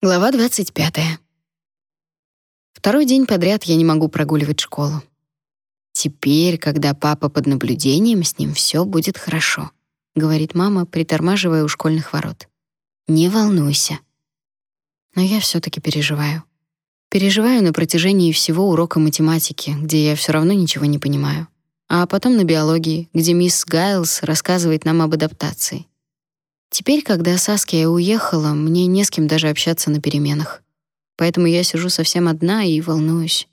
Глава 25. Второй день подряд я не могу прогуливать школу. Теперь, когда папа под наблюдением, с ним все будет хорошо, говорит мама, притормаживая у школьных ворот. Не волнуйся. Но я все таки переживаю. Переживаю на протяжении всего урока математики, где я все равно ничего не понимаю. А потом на биологии, где мисс Гайлс рассказывает нам об адаптации. Теперь, когда Саския уехала, мне не с кем даже общаться на переменах. Поэтому я сижу совсем одна и волнуюсь.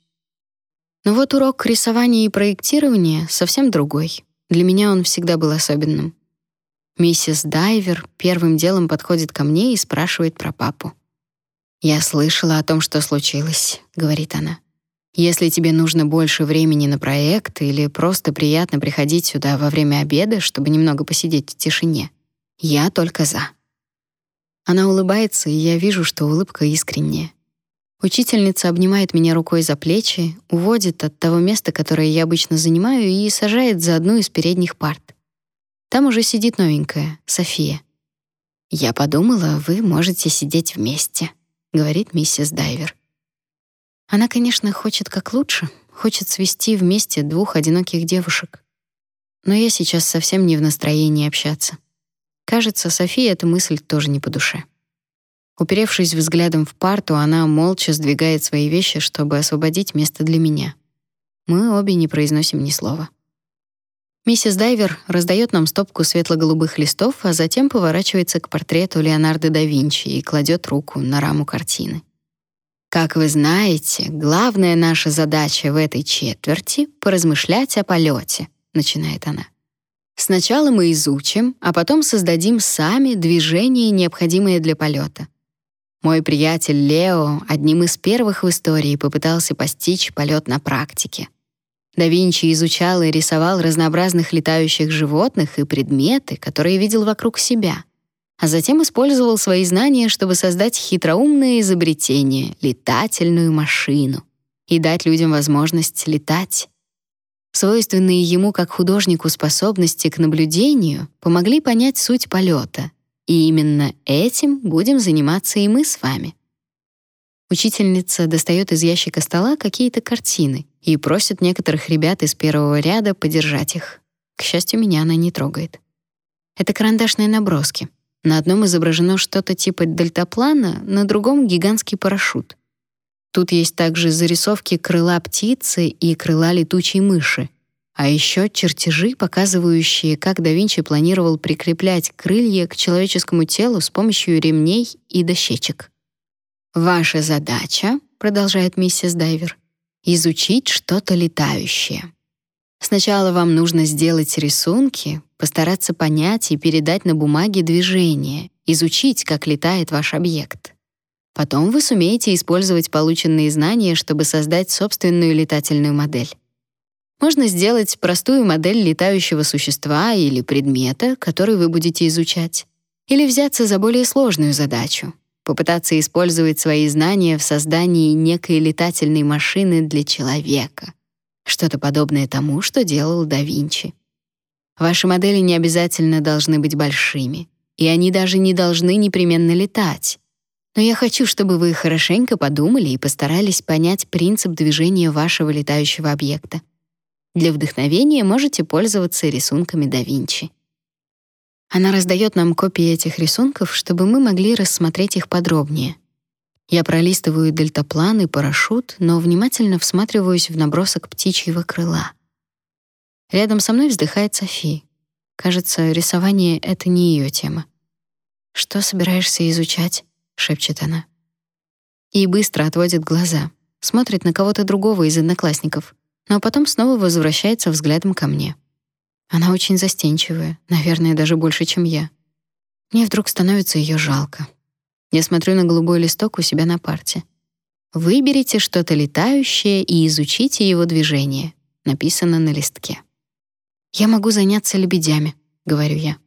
Но вот урок рисования и проектирования совсем другой. Для меня он всегда был особенным. Миссис Дайвер первым делом подходит ко мне и спрашивает про папу. «Я слышала о том, что случилось», — говорит она. «Если тебе нужно больше времени на проект или просто приятно приходить сюда во время обеда, чтобы немного посидеть в тишине, я только за. Она улыбается, и я вижу, что улыбка искренняя. Учительница обнимает меня рукой за плечи, уводит от того места, которое я обычно занимаю, и сажает за одну из передних парт. Там уже сидит новенькая, София. «Я подумала, вы можете сидеть вместе», — говорит миссис Дайвер. Она, конечно, хочет как лучше, хочет свести вместе двух одиноких девушек. Но я сейчас совсем не в настроении общаться. Кажется, Софии эта мысль тоже не по душе. Уперевшись взглядом в парту, она молча сдвигает свои вещи, чтобы освободить место для меня. Мы обе не произносим ни слова. Миссис Дайвер раздает нам стопку светло-голубых листов, а затем поворачивается к портрету Леонардо да Винчи и кладет руку на раму картины. Как вы знаете, главная наша задача в этой четверти — поразмышлять о полете, начинает она. Сначала мы изучим, а потом создадим сами движение, необходимое для полета. Мой приятель Лео одним из первых в истории попытался постичь полет на практике. Да Винчи изучал и рисовал разнообразных летающих животных и предметы, которые видел вокруг себя, а затем использовал свои знания, чтобы создать хитроумное изобретение — летательную машину и дать людям возможность летать. Свойственные ему как художнику способности к наблюдению помогли понять суть полета, и именно этим будем заниматься и мы с вами. Учительница достает из ящика стола какие-то картины и просит некоторых ребят из первого ряда подержать их. К счастью, меня она не трогает. Это карандашные наброски. На одном изображено что-то типа дельтаплана, на другом — гигантский парашют. Тут есть также зарисовки крыла птицы и крыла летучей мыши, а еще чертежи, показывающие, как да Винчи планировал прикреплять крылья к человеческому телу с помощью ремней и дощечек. «Ваша задача», — продолжает миссис Дайвер, «изучить что-то летающее. Сначала вам нужно сделать рисунки, постараться понять и передать на бумаге движение, изучить, как летает ваш объект. Потом вы сумеете использовать полученные знания, чтобы создать собственную летательную модель. Можно сделать простую модель летающего существа или предмета, который вы будете изучать. Или взяться за более сложную задачу — попытаться использовать свои знания в создании некой летательной машины для человека. Что-то подобное тому, что делал да Винчи. Ваши модели не обязательно должны быть большими, и они даже не должны непременно летать. Но я хочу, чтобы вы хорошенько подумали и постарались понять принцип движения вашего летающего объекта. Для вдохновения можете пользоваться рисунками да Винчи. Она раздает нам копии этих рисунков, чтобы мы могли рассмотреть их подробнее. Я пролистываю дельтаплан и парашют, но внимательно всматриваюсь в набросок птичьего крыла. Рядом со мной вздыхает Софи. Кажется, рисование — это не ее тема. «Что собираешься изучать?» — шепчет она. И быстро отводит глаза, смотрит на кого-то другого из одноклассников, но потом снова возвращается взглядом ко мне. Она очень застенчивая, наверное, даже больше, чем я. Мне вдруг становится ее жалко. Я смотрю на голубой листок у себя на парте. Выберите что-то летающее и изучите его движение, написано на листке. Я могу заняться лебедями, говорю я.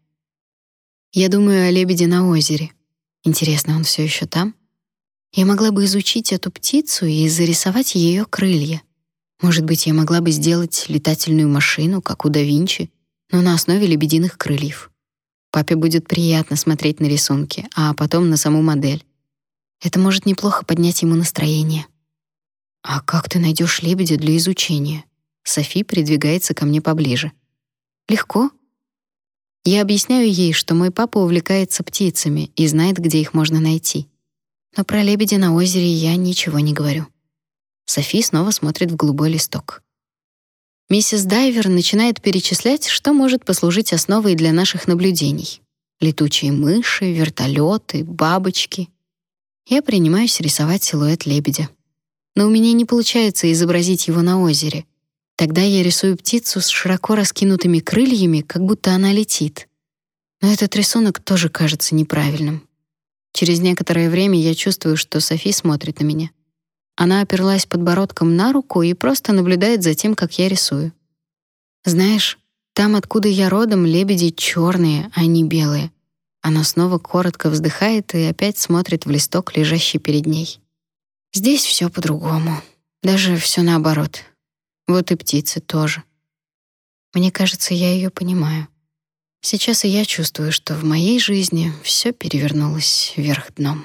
Я думаю о лебеде на озере. Интересно, он все еще там? Я могла бы изучить эту птицу и зарисовать ее крылья. Может быть, я могла бы сделать летательную машину, как у да Винчи, но на основе лебединых крыльев. Папе будет приятно смотреть на рисунки, а потом на саму модель. Это может неплохо поднять ему настроение. А как ты найдешь лебедя для изучения? Софи придвигается ко мне поближе. Легко. Я объясняю ей, что мой папа увлекается птицами и знает, где их можно найти. Но про лебедя на озере я ничего не говорю. Софи снова смотрит в голубой листок. Миссис Дайвер начинает перечислять, что может послужить основой для наших наблюдений. Летучие мыши, вертолеты, бабочки. Я принимаюсь рисовать силуэт лебедя. Но у меня не получается изобразить его на озере. Тогда я рисую птицу с широко раскинутыми крыльями, как будто она летит. Но этот рисунок тоже кажется неправильным. Через некоторое время я чувствую, что Софи смотрит на меня. Она оперлась подбородком на руку и просто наблюдает за тем, как я рисую. Знаешь, там, откуда я родом, лебеди черные, а не белые. Она снова коротко вздыхает и опять смотрит в листок, лежащий перед ней. Здесь все по-другому. Даже все наоборот. Вот и птицы тоже. Мне кажется, я ее понимаю. Сейчас и я чувствую, что в моей жизни все перевернулось вверх дном.